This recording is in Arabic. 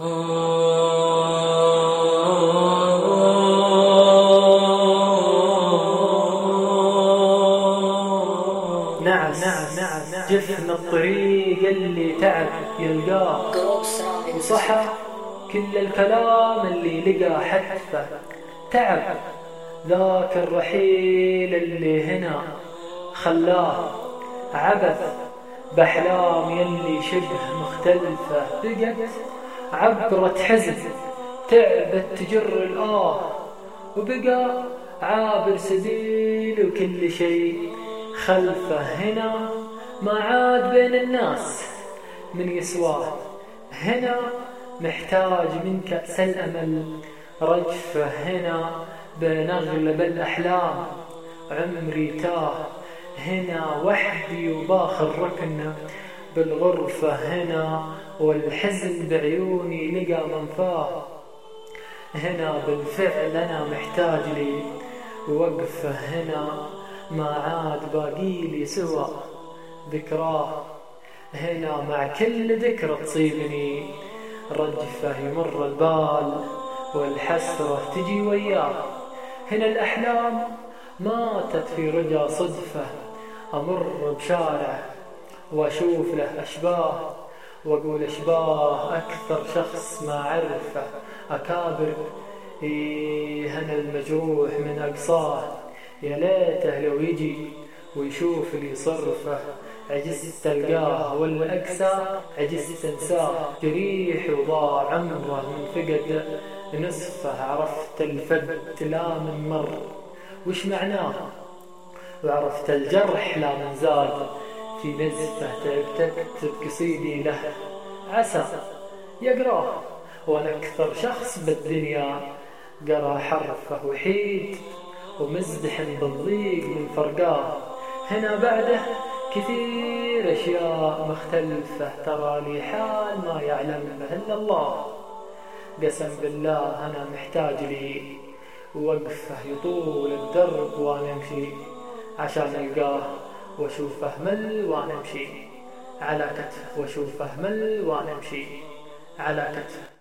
نعس جفن الطريق اللي تعب يلقاه. وصحى كل الكلام اللي لقى حتفه. تعب ذاك الرحيل اللي هنا. خلاه عبث بأحلام يلي شبه مختلفة. بقت عبرة حزن تعبت تجر الآه وبقى عابر سبيل وكل شيء خلفه هنا. ما عاد بين الناس من يسواه هنا محتاج من كأس الأمل رجفة هنا. بين أغلب الأحلام عمري تاه هنا وحدي وباخر ركن بالغرفة هنا والحزن بعيوني لقى منفاه هنا بالفعل أنا محتاج لي وقفة هنا ما عاد باقي لي سوى ذكراه هنا مع كل ذكرى تصيبني رجفة يمر البال والحسرة تجي وياه. هنا الأحلام ماتت في رجا صدفة أمر بشارع وأشوف له أشباه وأقول أشباه أكثر شخص ما أعرفه. أكابر إيه أنا المجروح من أقصاه. يا ليته لو يجي ويشوف لي صرفه. عجزت تلقاه ولا أقسى عجزت تنساه جريح وضاع عمره من فقد نصفه. عرفت الفد لا من مر. وش معناه؟ وعرفت الجرح لا من زاد. في نزفه تعبت اكتب قصيدي له. عسى يقرأه وأنا أكثر شخص بالدنيا. قرأ حرفه وحيد ومزدحم بالضيق من فرقاه. هنا بعده كثير أشياء مختلفة ترى لي حال ما يعلمها إلا الله. قسم بالله أنا محتاج لي وقفه يطول الدرب وأنا أمشي. عشان ألقاه واشوفه مل وأنا امشي على كتفه واشوفه مل وأنا امشي على كتفه